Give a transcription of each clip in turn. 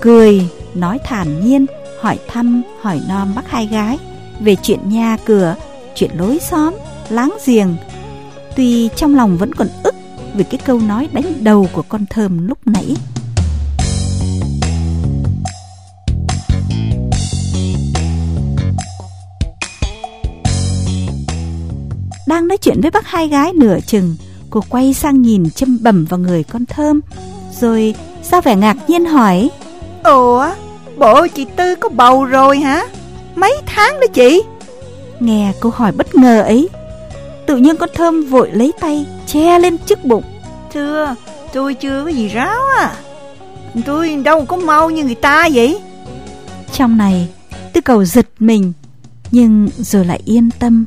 cười, Nói thản nhiên, Hỏi thăm, hỏi non bác hai gái. Về chuyện nhà cửa, Chuyện lối xóm, Láng giềng. Tuy trong lòng vẫn còn ức Vì cái câu nói đánh đầu của con thơm lúc nãy. Đang nói chuyện với bác hai gái nửa chừng, Cô quay sang nhìn châm bẩm vào người con thơm, Rồi sao vẻ ngạc nhiên hỏi Ủa Bộ chị Tư có bầu rồi hả? Mấy tháng đó chị? Nghe câu hỏi bất ngờ ấy, Tự nhiên con thơm vội lấy tay Che lên trước bụng. Thưa, tôi chưa có gì ráo à Tôi đâu có mau như người ta vậy. Trong này, Tư cầu giật mình, Nhưng rồi lại yên tâm.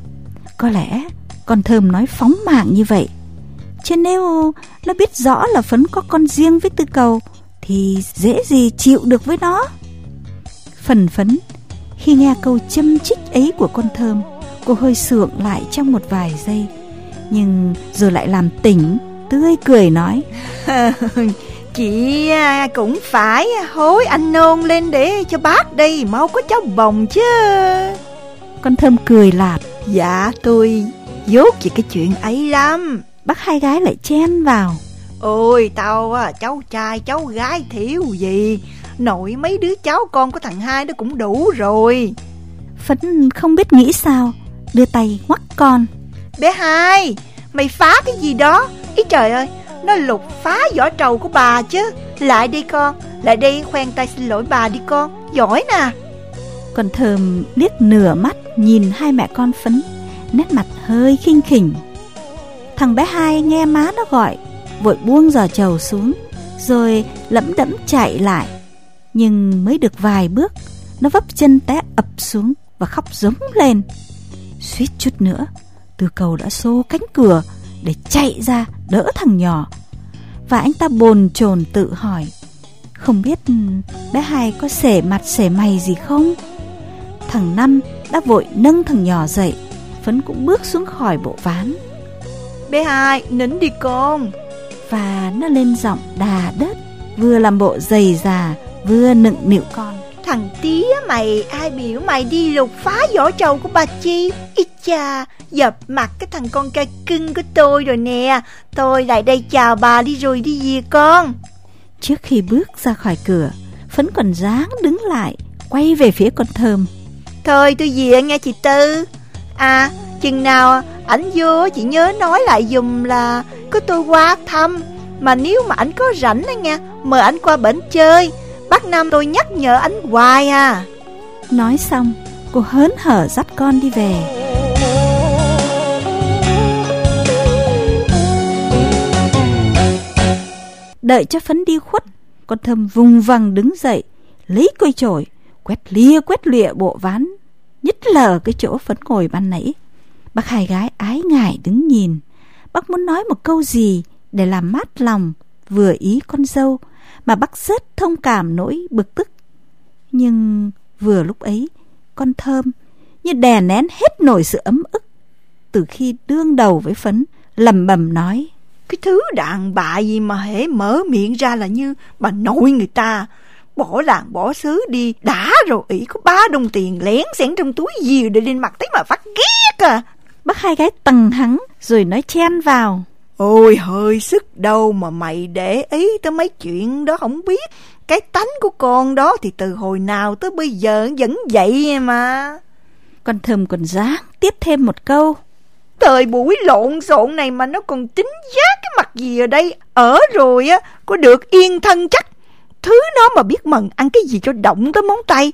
Có lẽ con thơm nói phóng mạng như vậy. Chứ nếu nó biết rõ là Phấn có con riêng với tư cầu thì dễ gì chịu được với nó. Phần phấn Khi nghe câu châm chích ấy của con thơm Cô hơi sượng lại trong một vài giây Nhưng rồi lại làm tỉnh Tươi cười nói. Chị à, cũng phải hối anh nôn lên để cho bác đi Mau có cháu bồng chứ. Con thơm cười lạt. Dạ tôi dốt về cái chuyện ấy lắm. Bác hai gái lại chen vào Ôi tao á cháu trai cháu gái thiếu gì. Nội mấy đứa cháu con của thằng hai nó cũng đủ rồi. Phấn không biết nghĩ sao Đưa tay ngoắt con. Bé hai Mày phá cái gì đó? Ý trời ơi Nó lục phá vỏ trầu của bà chứ. Lại đi con Lại đây khoen tay xin lỗi bà đi con. Giỏi nè. Con thơm liếc nửa mắt Nhìn hai mẹ con phấn Nét mặt hơi khinh khỉnh. Thằng bé hai nghe má nó gọi Vội buông giò trầu xuống, Rồi lẫm đẫm chạy lại. Nhưng mới được vài bước, Nó vấp chân té ập xuống Và khóc giống lên. Suýt chút nữa từ cầu đã xô cánh cửa Để chạy ra đỡ thằng nhỏ. Và anh ta bồn chồn tự hỏi, Không biết bé hai có xể mặt xể mày gì không? Thằng Năm đã vội nâng thằng nhỏ dậy, Phấn cũng bước xuống khỏi bộ ván. Bé hai, nín đi con. Và nó lên giọng đà đất Vừa làm bộ dày già Vừa nựng nịu con. Thằng tía mày ai biểu mày đi lục phá vỏ trầu của bà Chi? Ít cha Dập mặt cái thằng con trai cưng của tôi rồi nè. Tôi lại đây chào bà đi rồi đi về con. Trước khi bước ra khỏi cửa Phấn còn dáng đứng lại Quay về phía con thơm. Thôi tôi về nghe chị Tư. À chừng nào ảnh vô chị nhớ nói lại dùm là, Có tôi qua thăm, Mà nếu mà ảnh có rảnh á nha, Mời ảnh qua bển chơi. Bác Nam tôi nhắc nhở ảnh hoài à. Nói xong, Cô hớn hở dắt con đi về. Đợi cho phấn đi khuất, Con thâm vùng vằng đứng dậy, Lấy cây chổi, Quét lia quét lịa bộ ván, Nhất lờ cái chỗ phấn ngồi ban nãy. Bác hai gái ái ngại đứng nhìn. Bác muốn nói một câu gì Để làm mát lòng Vừa ý con dâu Mà bác rất thông cảm nỗi bực tức. Nhưng vừa lúc ấy, Con thơm Như đè nén hết nổi sự ấm ức Từ khi đương đầu với phấn lầm bầm nói, Cái thứ đàn bà gì mà hễ mở miệng ra là như bà nội người ta. Bỏ làng bỏ xứ đi, Đã rồi ỷ có ba đồng tiền lén xén trong túi gì để lên mặt thấy mà phát ghét à. Bác hai gái tầng hắn Rồi nói chen vào. Ôi hơi sức đâu mà mày để ý tới mấy chuyện đó không biết. Cái tánh của con đó thì từ hồi nào tới bây giờ vẫn vậy mà. Con thơm còn dáng tiếp thêm một câu. Thời buổi lộn xộn này mà nó còn tính giác cái mặt gì ở đây? Ở rồi á, có được yên thân chắc. Thứ nó mà biết mần ăn cái gì cho động tới móng tay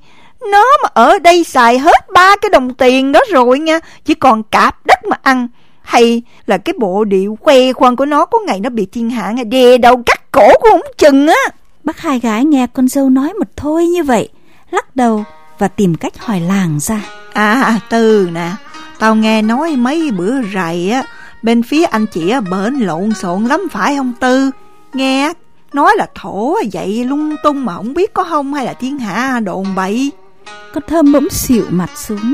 Nó mà ở đây xài hết ba cái đồng tiền đó rồi nha Chỉ còn cạp đất mà ăn. Hay là cái bộ điệu khoe khoang của nó có ngày nó bị thiên hạ nghe đè đầu cắt cổ của ông chừng á. Bác hai gái nghe con dâu nói một thôi như vậy Lắc đầu và tìm cách hỏi làng ra. À Tư nè Tao nghe nói mấy bữa rày á Bên phía anh chị á bển lộn xộn lắm phải không Tư? Nghe Nói là thổ vậy lung tung mà không biết có không hay là thiên hạ đồn bậy Con thơm bỗng xịu mặt xuống.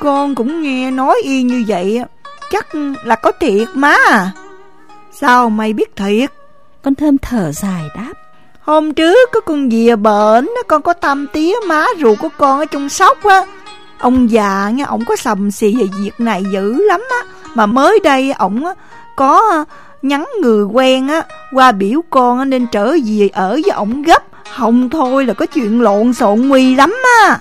Con cũng nghe nói y như vậy Chắc là có thiệt má à. Sao mày biết thiệt? Con thơm thở dài đáp. Hôm trước có con dìa bệnh Con có tâm tía má ruột của con ở trong sóc á. Ông già nghe ổng có sầm xì về việc này dữ lắm á. Mà mới đây ổng có nhắn người quen á Qua biểu con nên trở về ở với ổng gấp Không thôi là có chuyện lộn xộn nguy lắm á.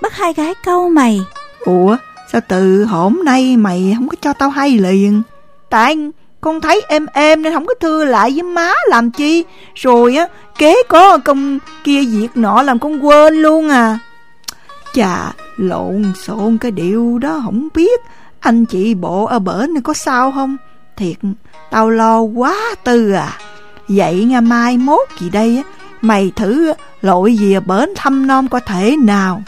Bác hai gái câu mày. Ủa sao từ hôm nay mày không có cho tao hay liền? Tại con thấy em em nên không có thưa lại với má làm chi? Rồi á kế có công kia việc nọ làm con quên luôn à. Chà lộn xộn cái điều đó không biết. Anh chị bộ ở bển này có sao không? Thiệt tao lo quá tư à. Vậy ngày mai mốt gì đây á Mày thử lội về bển thăm non có thể nào.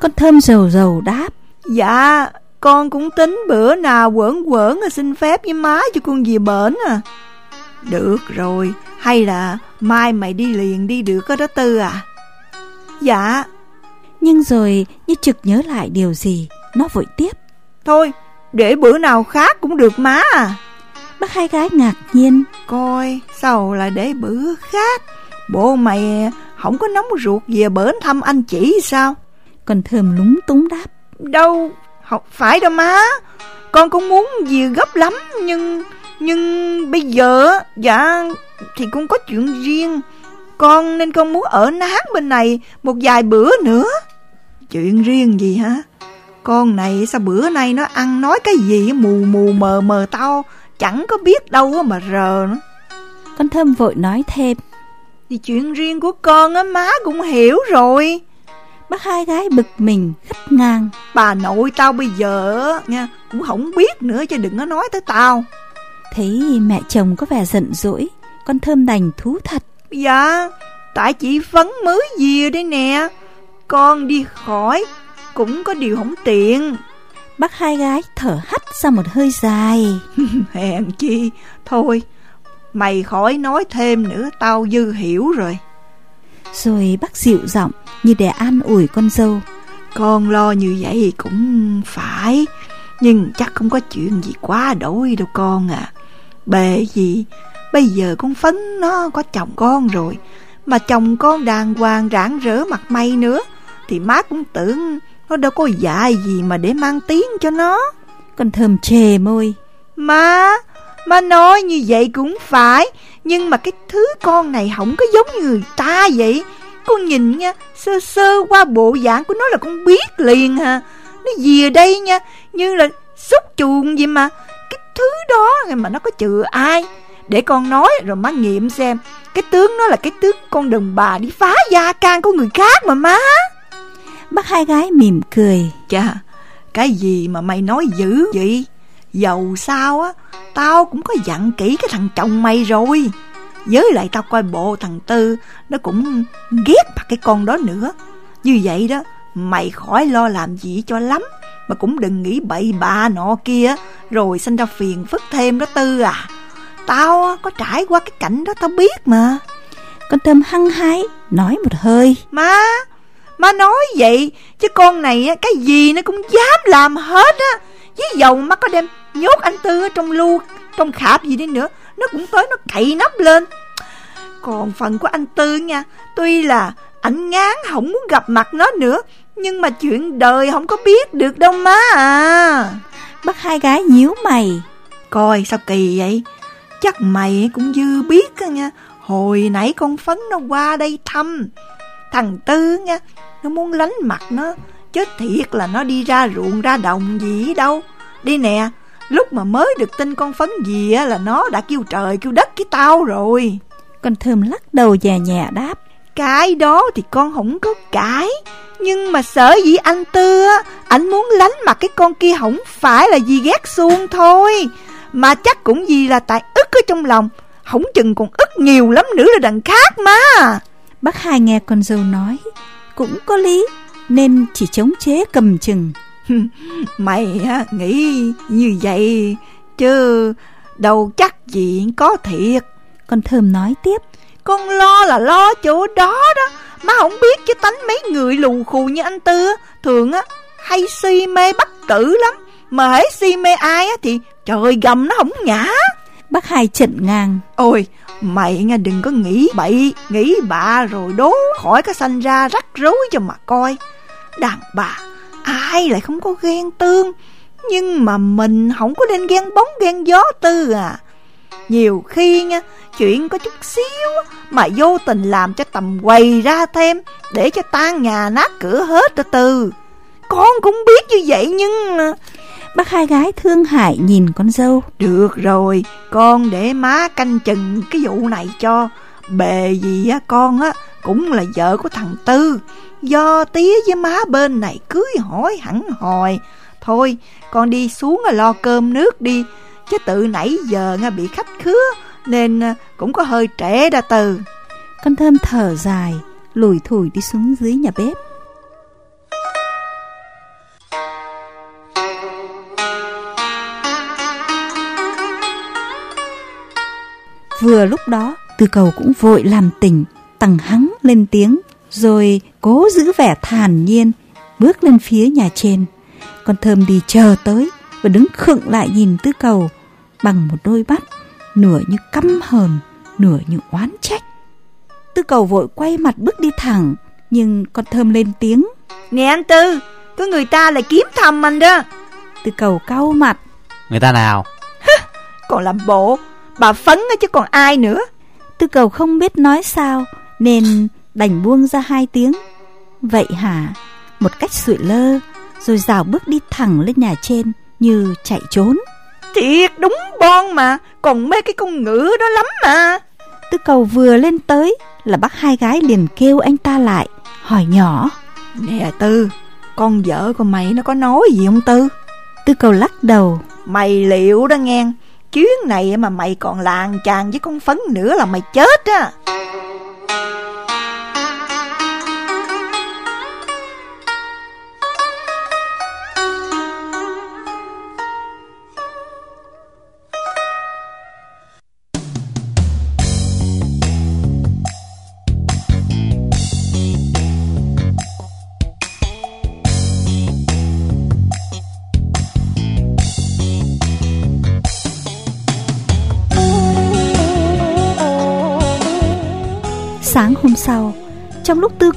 Con thơm dầu dầu đáp. Dạ con cũng tính bữa nào quẩn quẩn xin phép với má cho con về bển à. Được rồi Hay là mai mày đi liền đi được đó Tư à. Dạ. Nhưng rồi như trực nhớ lại điều gì Nó vội tiếp. Thôi để bữa nào khác cũng được má à. Bác hai gái ngạc nhiên. Coi sao là để bữa khác Bộ mày không có nóng ruột về bển thăm anh chỉ sao? Còn thơm lúng túng đáp. Đâu không phải đâu má. Con cũng muốn về gấp lắm Nhưng Nhưng bây giờ Dạ Thì con có chuyện riêng. Con nên con muốn ở nán bên này Một vài bữa nữa. Chuyện riêng gì hả? Con này sao bữa nay nó ăn nói cái gì Mù mù mờ mờ tao Chẳng có biết đâu mà rờ nữa. Con thơm vội nói thêm Thì chuyện riêng của con á má cũng hiểu rồi. Bác hai gái bực mình khích ngang. Bà nội tao bây giờ nha Cũng không biết nữa chứ đừng có nói tới tao. Thấy mẹ chồng có vẻ giận dỗi Con thơm đành thú thật. Dạ Tại chị Phấn mới về đây nè. Con đi khỏi Cũng có điều không tiện. Bác hai gái thở hắt ra một hơi dài. Hèn chi Thôi Mày khỏi nói thêm nữa Tao dư hiểu rồi. Rồi bác dịu giọng Như để an ủi con dâu. Con lo như vậy cũng phải Nhưng chắc không có chuyện gì quá đổi đâu con à. Bề gì Bây giờ con Phấn nó có chồng con rồi Mà chồng con đàng hoàng rạng rỡ mặt mày nữa Thì má cũng tưởng Nó đâu có dạy gì mà để mang tiếng cho nó. Con thơm chề môi. Má Má nói như vậy cũng phải Nhưng mà cái thứ con này không có giống như người ta vậy. Con nhìn nha Sơ sơ qua bộ dạng của nó là con biết liền hà Nó gì ở đây nha Như là xúc chuồng gì mà. Cái thứ đó mà nó có chừa ai? Để con nói rồi má nghiệm xem. Cái tướng nó là cái tướng con đàn bà đi phá gia can của người khác mà má. Bác hai gái mỉm cười. Chà Cái gì mà mày nói dữ vậy Dầu sao á Tao cũng có dặn kỹ cái thằng chồng mày rồi. Với lại tao coi bộ thằng Tư Nó cũng ghét mặt cái con đó nữa. Như vậy đó Mày khỏi lo làm gì cho lắm Mà cũng đừng nghĩ bậy bạ nọ kia Rồi sinh ra phiền phức thêm đó Tư à. Tao có trải qua cái cảnh đó tao biết mà. Con thơm hăng hái Nói một hơi. Má Má nói vậy Chứ con này cái gì nó cũng dám làm hết á. Với dầu má có đem nhốt anh Tư ở trong lu Trong khạp gì đi nữa Nó cũng tới nó cậy nắp lên. Còn phần của anh Tư nha Tuy là ảnh ngán không muốn gặp mặt nó nữa Nhưng mà chuyện đời không có biết được đâu má à. Bác hai gái nhíu mày. Coi sao kỳ vậy? Chắc mày cũng dư biết á nha. Hồi nãy con Phấn nó qua đây thăm. Thằng Tư nha Nó muốn lánh mặt nó. Chứ thiệt là nó đi ra ruộng ra đồng gì đâu. Đi nè Lúc mà mới được tin con Phấn gì á Là nó đã kêu trời kêu đất với tao rồi. Con thơm lắc đầu già nhẹ đáp. Cái đó thì con không có cãi Nhưng mà sợ gì anh Tư á Anh muốn lánh mặt cái con kia không phải là vì ghét xuông thôi. Mà chắc cũng vì là tại ức ở trong lòng. Không chừng còn ức nhiều lắm nữa là đằng khác mà. Bác hai nghe con dâu nói Cũng có lý Nên chỉ chống chế cầm chừng Mày á, nghĩ như vậy Chứ đâu chắc gì có thiệt. Con thơm nói tiếp. Con lo là lo chỗ đó đó. Má không biết chứ tánh mấy người lù khù như anh Tư Thường á hay si mê bắt tử lắm. Mà hãy si mê ai á thì trời gầm nó không ngã. Bác hai chận ngang. Ôi mày nghe đừng có nghĩ bậy Nghĩ bạ rồi đố khỏi cái sanh ra rắc rối cho mà coi. Đàn bà Ai lại không có ghen tương? Nhưng mà mình không có nên ghen bóng ghen gió tư à. Nhiều khi nha Chuyện có chút xíu Mà vô tình làm cho tầm quầy ra thêm Để cho tan nhà nát cửa hết từ từ. Con cũng biết như vậy nhưng Bác hai gái thương hại nhìn con dâu. Được rồi Con để má canh chừng cái vụ này cho. Bề gì á con á cũng là vợ của thằng Tư. Do tía với má bên này cưới hỏi hẳn hồi Thôi, con đi xuống lo cơm nước đi. Chứ tự nãy giờ nghe bị khách khứa, Nên à, cũng có hơi trễ đã từ. Con thơm thở dài, Lùi thủi đi xuống dưới nhà bếp. Vừa lúc đó, Từ cầu cũng vội làm tỉnh. Tằng hắng lên tiếng Rồi cố giữ vẻ thản nhiên Bước lên phía nhà trên. Con thơm đi chờ tới Và đứng khựng lại nhìn tư cầu Bằng một đôi mắt Nửa như căm hờn Nửa như oán trách. Tư cầu vội quay mặt bước đi thẳng Nhưng con thơm lên tiếng Nè anh Tư Có người ta lại kiếm thầm anh đó. Tư cầu cau mặt Người ta nào? Còn làm bộ Bà phấn chứ còn ai nữa. Tư cầu không biết nói sao Nên đành buông ra hai tiếng. Vậy hả? Một cách sụi lơ Rồi rào bước đi thẳng lên nhà trên Như chạy trốn. Thiệt đúng bon mà Còn mê cái con ngữ đó lắm mà. Tư cầu vừa lên tới Là bác hai gái liền kêu anh ta lại Hỏi nhỏ. Nè Tư Con vợ của mày nó có nói gì không Tư? Tư cầu lắc đầu. Mày liệu đó nghe Chuyến này mà mày còn làng chàng với con phấn nữa là mày chết á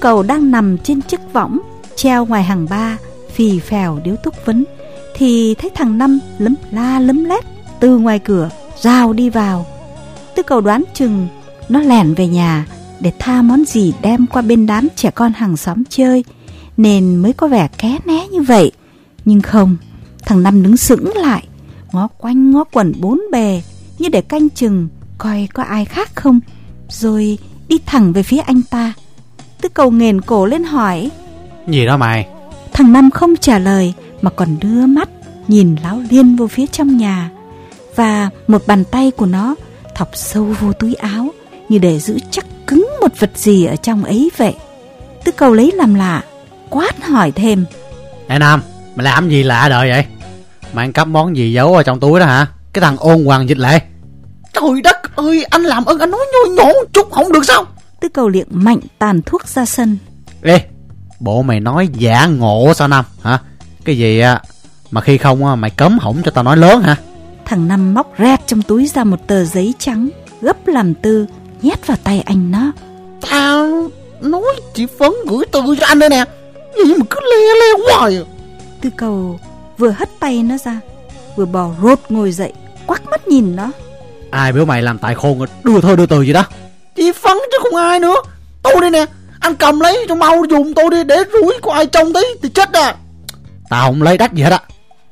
cầu đang nằm trên chiếc võng, Treo ngoài hàng ba, Phì phèo điếu túc vấn, Thì thấy thằng Năm lấm la lấm lét Từ ngoài cửa rào đi vào Tư cầu đoán chừng Nó lẻn về nhà Để tha món gì đem qua bên đám trẻ con hàng xóm chơi, Nên mới có vẻ ké né như vậy Nhưng không, Thằng Năm đứng sững lại, Ngó quanh ngó quẩn bốn bề, Như để canh chừng Coi có ai khác không, Rồi đi thẳng về phía anh ta. Tư cầu nghền cổ lên hỏi. Gì đó mày? Thằng Năm không trả lời mà còn đưa mắt nhìn láo liên vô phía trong nhà. Và một bàn tay của nó thọc sâu vô túi áo như để giữ chắc cứng một vật gì ở trong ấy vậy. Tư cầu lấy làm lạ, quát hỏi thêm. Ê Nam, mày làm gì lạ đời vậy? Mày ăn cắp món gì giấu ở trong túi đó hả? Cái thằng ôn hoàng dịch lệ. Trời đất ơi anh làm ơn anh nói nhôi nhổ chút không được sao Tư cầu liệng mạnh tàn thuốc ra sân. Ê Bộ mày nói giả ngộ sao Năm hả? Cái gì á Mà khi không mày cấm hỏng cho tao nói lớn hả? Thằng Năm móc rét trong túi ra một tờ giấy trắng Gấp làm tư Nhét vào tay anh nó. Tao nói chị Phấn gửi từ cho anh đây nè. Gì mà cứ le le hoài. À. Tư cầu vừa hất tay nó ra Vừa bò rốt ngồi dậy Quắc mắt nhìn nó. Ai biểu mày làm tài khôn đưa thôi đưa từ gì đó Chị Phấn chứ không ai nữa. Tôi đây nè Anh cầm lấy cho mau dùng tôi đi Để rủi có ai trông tí thì chết à. Tao không lấy đắt gì hết á.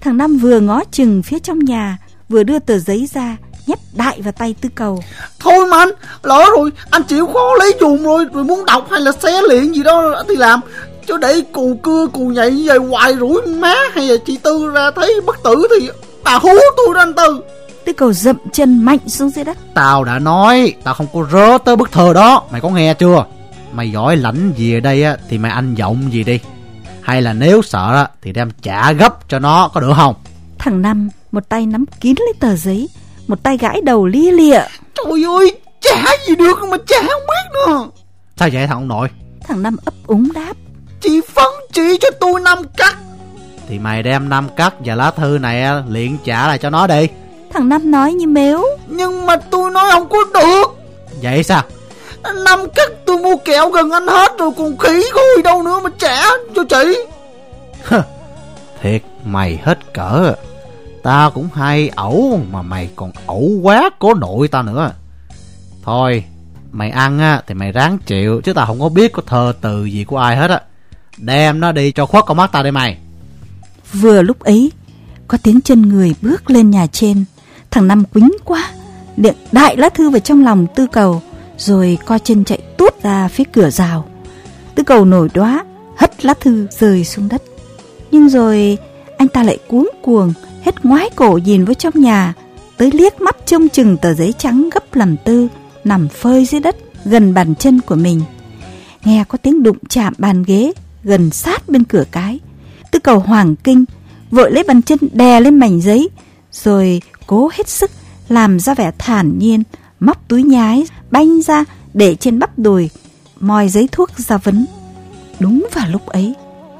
Thằng Năm vừa ngó chừng phía trong nhà Vừa đưa tờ giấy ra Nhét đại vào tay tư cầu. Thôi mà anh Lỡ rồi anh chịu khó lấy dùng rồi Rồi muốn đọc hay là xé liền gì đó thì làm. Chứ để cù cưa cù nhảy vậy hoài rủi má hay là chị Tư ra thấy bất tử thì bà hú tôi đó anh Tư Tư cầu dậm chân mạnh xuống dưới đất. Tao đã nói Tao không có rớ tới bức thờ đó. Mày có nghe chưa? Mày giỏi lãnh gì ở đây á Thì mày anh giọng gì đi. Hay là nếu sợ á Thì đem trả gấp cho nó có được không? Thằng Năm một tay nắm kín lấy tờ giấy Một tay gãi đầu lia lịa. Trời ơi trả gì được mà trả không biết nữa. Sao vậy thằng ông nội? Thằng Năm ấp úng đáp. Chị Phấn chỉ cho tôi năm cắt Thì mày đem năm cắt và lá thư này liền trả lại cho nó đi Thằng Năm nói như mếu. Nhưng mà tôi nói không có được. Vậy sao? Năm cắt tôi mua kẹo gần anh hết rồi Còn khỉ khôi đâu nữa mà trả cho chị. Thiệt mày hết cỡ. Ta cũng hay ẩu Mà mày còn ẩu quá cố nội ta nữa. Thôi Mày ăn á thì mày ráng chịu Chứ tao không có biết có thơ từ gì của ai hết á. Đem nó đi cho khuất con mắt tao đây mày. Vừa lúc ấy Có tiếng chân người bước lên nhà trên Thằng Năm quính quá. Điện đại lá thư vào trong lòng tư cầu, Rồi co chân chạy tuốt ra phía cửa rào. Tư cầu nổi đoá, Hất lá thư rơi xuống đất. Nhưng rồi anh ta lại cuống cuồng, Hết ngoái cổ nhìn vào trong nhà, Tới liếc mắt trông chừng tờ giấy trắng gấp làm tư, Nằm phơi dưới đất Gần bàn chân của mình. Nghe có tiếng đụng chạm bàn ghế, Gần sát bên cửa cái. Tư cầu hoàng kinh, Vội lấy bàn chân đè lên mảnh giấy rồi cố hết sức Làm ra vẻ thản nhiên, Móc túi nhái, Banh ra để trên bắp đùi, Moi giấy thuốc ra vấn. Đúng vào lúc ấy,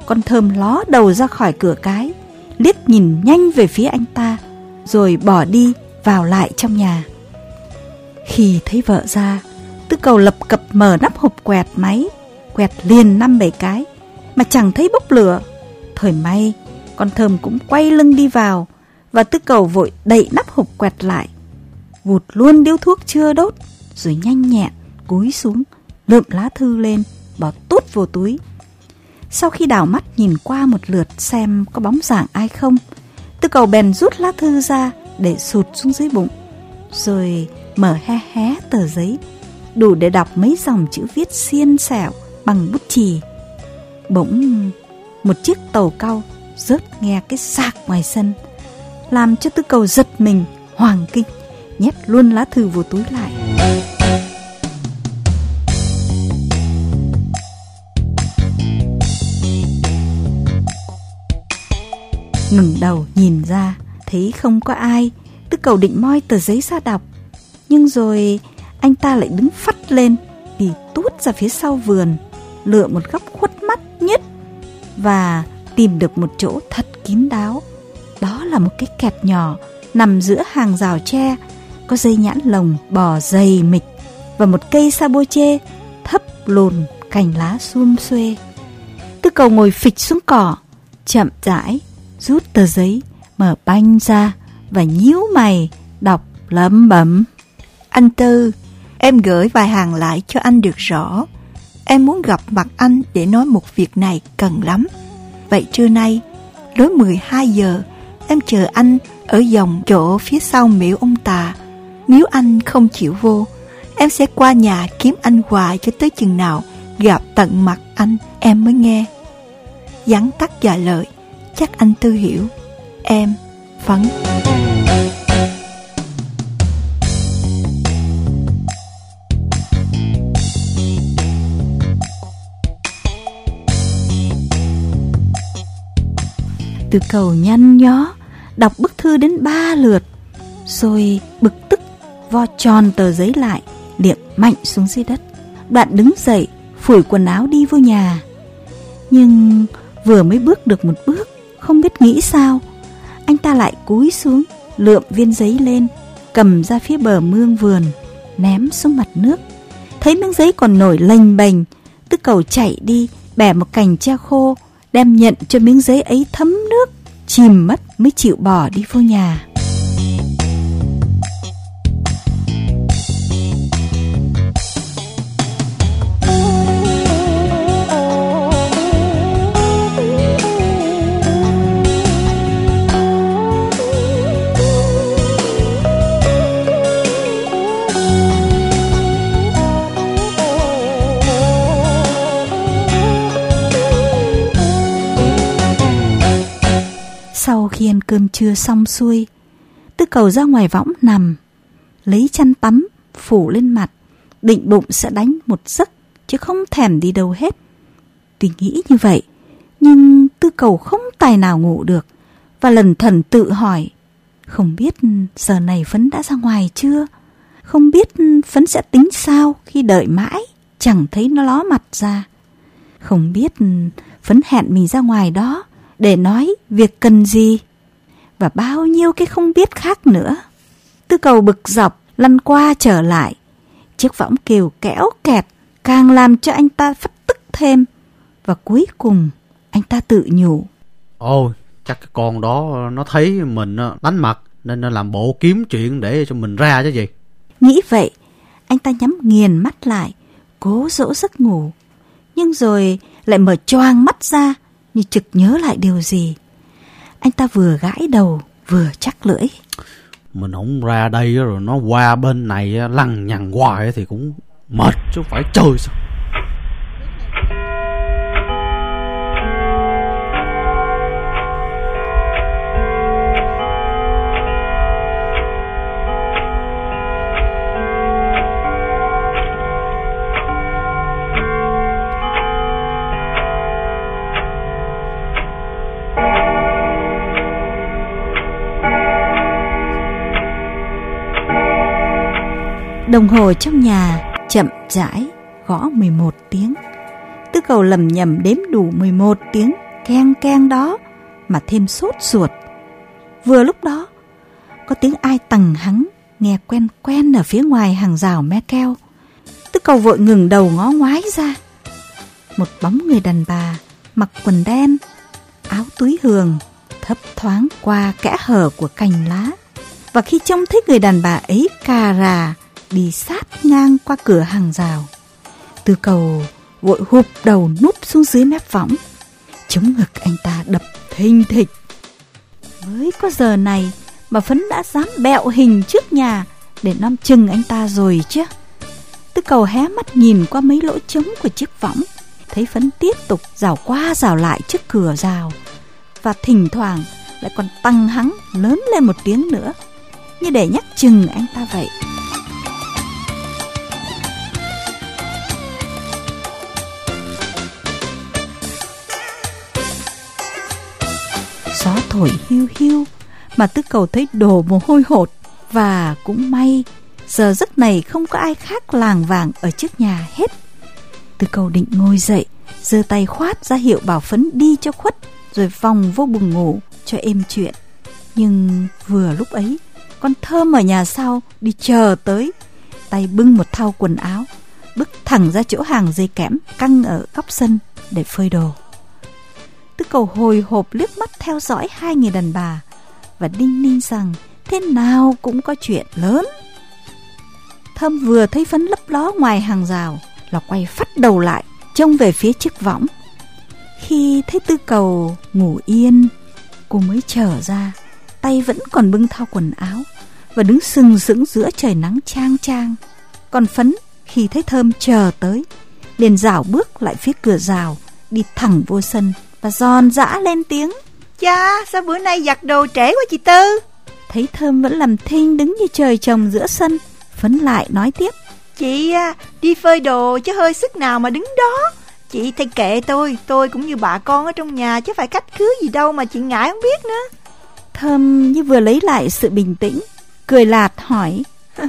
Con thơm ló đầu ra khỏi cửa cái, Liếc nhìn nhanh về phía anh ta, Rồi bỏ đi vào lại trong nhà. Khi thấy vợ ra, Tư cầu lập cập mở nắp hộp quẹt máy, Quẹt liền năm bảy cái, Mà chẳng thấy bốc lửa. Thời may, Con thơm cũng quay lưng đi vào và tư cầu vội đậy nắp hộp quẹt lại. Vụt luôn điếu thuốc chưa đốt, Rồi nhanh nhẹn cúi xuống, Lượm lá thư lên, Bỏ tút vô túi. Sau khi đảo mắt nhìn qua một lượt Xem có bóng dạng ai không Tư cầu bèn rút lá thư ra Để sụt xuống dưới bụng, Rồi mở hé hé tờ giấy, Đủ để đọc mấy dòng chữ viết xiên xẻo Bằng bút chì. Bỗng một chiếc tàu cao rớt nghe cái sạc ngoài sân làm cho tư cầu giật mình hoàng kinh, nhét luôn lá thư vào túi lại ngừng đầu nhìn ra, thấy không có ai tư cầu định moi tờ giấy ra đọc nhưng rồi anh ta lại đứng phắt lên, đi tuốt ra phía sau vườn, lựa một góc khuất mắt nhất và tìm được một chỗ thật kín đáo. Đó là một cái kẹt nhỏ nằm giữa hàng rào tre, có dây nhãn lồng bò dày mịch và một cây saboche thấp lùn cành lá xum xuê. Tư cầu ngồi phịch xuống cỏ, chậm rãi rút tờ giấy, mở banh ra và nhíu mày đọc lẩm bẩm. Anh Tư, em gửi vài hàng lại cho anh được rõ. Em muốn gặp mặt anh để nói một việc này cần lắm. Vậy trưa nay, lối 12 giờ, em chờ anh ở dòng chỗ phía sau miễu ông tà. Nếu anh không chịu vô, em sẽ qua nhà kiếm anh hoài cho tới chừng nào gặp tận mặt anh em mới nghe. Dắn tắt dạ lợi, chắc anh tư hiểu. Em, Phấn. Từ cầu nhăn nhó, Đọc bức thư đến ba lượt, Rồi bực tức Vo tròn tờ giấy lại Liệm mạnh xuống dưới đất. Đoạn đứng dậy, Phủi quần áo đi vô nhà. Nhưng vừa mới bước được một bước, Không biết nghĩ sao, Anh ta lại cúi xuống, Lượm viên giấy lên, Cầm ra phía bờ mương vườn, Ném xuống mặt nước. Thấy miếng giấy còn nổi lênh bềnh Tức cầu chạy đi, Bẻ một cành tre khô đem nhận cho miếng giấy ấy thấm nước, chìm mất mới chịu bỏ đi vô nhà. Sau khi ăn cơm trưa xong xuôi, Tư cầu ra ngoài võng nằm, lấy chăn tắm, phủ lên mặt, định bụng sẽ đánh một giấc, chứ không thèm đi đâu hết. Tuy nghĩ như vậy, nhưng tư cầu không tài nào ngủ được, và lần thần tự hỏi, không biết giờ này Phấn đã ra ngoài chưa? Không biết Phấn sẽ tính sao khi đợi mãi, chẳng thấy nó ló mặt ra. Không biết Phấn hẹn mình ra ngoài đó, để nói việc cần gì và bao nhiêu cái không biết khác nữa. Tư cầu bực dọc lăn qua trở lại. Chiếc võng kêu kéo kẹt, càng làm cho anh ta phát tức thêm. Và cuối cùng, anh ta tự nhủ. Ôi, chắc cái con đó nó thấy mình đánh mặt nên nó làm bộ kiếm chuyện để cho mình ra chứ gì. Nghĩ vậy, anh ta nhắm nghiền mắt lại, cố dỗ giấc ngủ. Nhưng rồi lại mở choang mắt ra như trực nhớ lại điều gì. Anh ta vừa gãi đầu, vừa chắc lưỡi. Mình không ra đây rồi nó qua bên này lằng nhằng hoài thì cũng mệt chứ phải chơi sao. Đồng hồ trong nhà chậm rãi gõ 11 tiếng. Tư cầu lầm nhầm đếm đủ 11 tiếng keng keng đó mà thêm sốt ruột. Vừa lúc đó, có tiếng ai tầng hắng nghe quen quen ở phía ngoài hàng rào me keo. Tư cầu vội ngừng đầu ngó ngoái ra. Một bóng người đàn bà mặc quần đen, áo túi hường thấp thoáng qua kẽ hở của cành lá. Và khi trông thấy người đàn bà ấy cà rà đi sát ngang qua cửa hàng rào. Tư cầu vội hụp đầu núp xuống dưới mép võng. Chống ngực anh ta đập thình thịch. Mới có giờ này mà Phấn đã dám bẹo hình trước nhà để nom chừng anh ta rồi chứ. Tư cầu hé mắt nhìn qua mấy lỗ trống của chiếc võng. Thấy Phấn tiếp tục rào qua rào lại trước cửa rào. Và thỉnh thoảng lại còn tăng hắng lớn lên một tiếng nữa. Như để nhắc chừng anh ta vậy. Gió thổi hiu hiu mà tư cầu thấy đổ mồ hôi hột và cũng may giờ giấc này không có ai khác làng vàng ở trước nhà hết. Tư cầu định ngồi dậy, giơ tay khoát ra hiệu bảo phấn đi cho khuất rồi vòng vô buồng ngủ cho êm chuyện. Nhưng vừa lúc ấy, con thơm ở nhà sau đi chờ tới, tay bưng một thau quần áo, bước thẳng ra chỗ hàng dây kẽm căng ở góc sân để phơi đồ. Tư cầu hồi hộp liếc mắt theo dõi hai người đàn bà và đinh ninh rằng thế nào cũng có chuyện lớn. Thơm vừa thấy phấn lấp ló ngoài hàng rào là quay phát đầu lại trông về phía chiếc võng. Khi thấy tư cầu ngủ yên, cô mới trở ra, tay vẫn còn bưng thao quần áo và đứng sừng sững giữa trời nắng trang trang. Còn phấn khi thấy thơm chờ tới, liền rảo bước lại phía cửa rào, đi thẳng vô sân và giòn giã lên tiếng. Cha, sao bữa nay giặt đồ trễ quá chị Tư? Thấy Thơm vẫn làm thinh đứng như trời trồng giữa sân, phấn lại nói tiếp. Chị à, đi phơi đồ chứ hơi sức nào mà đứng đó. Chị thay kệ tôi, tôi cũng như bà con ở trong nhà chứ phải cách cứ gì đâu mà chị ngại không biết nữa. Thơm như vừa lấy lại sự bình tĩnh, cười lạt hỏi.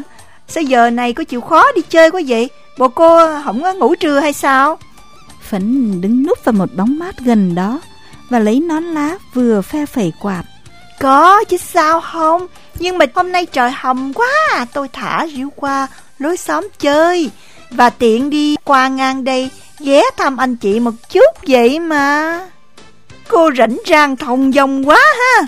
Sao giờ này cô chịu khó đi chơi quá vậy? Bộ cô không có ngủ trưa hay sao? Phấn đứng núp vào một bóng mát gần đó và lấy nón lá vừa phe phẩy quạt. Có chứ sao không? Nhưng mà hôm nay trời hầm quá, tôi thả rượu qua lối xóm chơi và tiện đi qua ngang đây ghé thăm anh chị một chút vậy mà. Cô rảnh rang thông dong quá ha.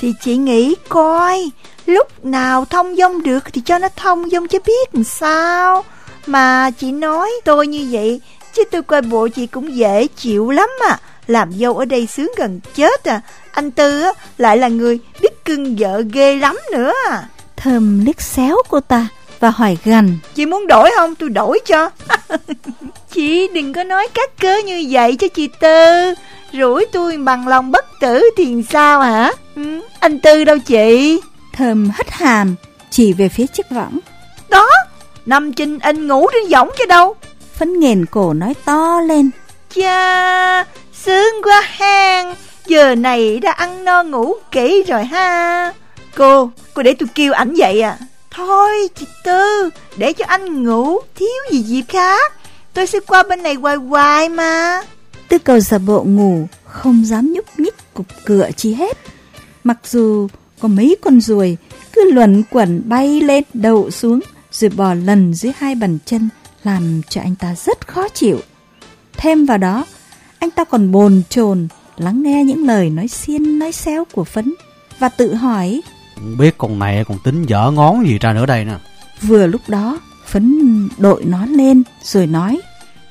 Thì chị nghĩ coi, lúc nào thông dong được thì cho nó thông dong chứ biết làm sao. Mà chị nói tôi như vậy Chứ tôi coi bộ chị cũng dễ chịu lắm à. Làm dâu ở đây sướng gần chết à. Anh Tư á, lại là người biết cưng vợ ghê lắm nữa à. Thơm liếc xéo cô ta và hỏi gần Chị muốn đổi không? Tôi đổi cho. Chị đừng có nói các cớ như vậy cho chị Tư. Rủi tôi bằng lòng bất tử thì sao hả? Ừ, Anh Tư đâu chị? Thơm hất hàm chỉ về phía chiếc võng. Đó Nằm trình anh ngủ trên võng chứ đâu Phấn nghền cổ nói to lên. Cha Sướng quá hang Giờ này đã ăn no ngủ kỹ rồi ha. Cô Cô để tôi kêu ảnh dậy à? Thôi chị Tư Để cho anh ngủ Thiếu gì việc khác. Tôi sẽ qua bên này hoài hoài mà. Tư cầu giả bộ ngủ Không dám nhúc nhích cục cửa chi hết. Mặc dù có mấy con ruồi cứ luẩn quẩn bay lên đậu xuống rồi bò lần dưới hai bàn chân làm cho anh ta rất khó chịu. Thêm vào đó, anh ta còn bồn chồn lắng nghe những lời nói xiên nói xéo của Phấn và tự hỏi Không biết con này còn tính dở ngón gì ra nữa đây nè. Vừa lúc đó, Phấn đội nó lên rồi nói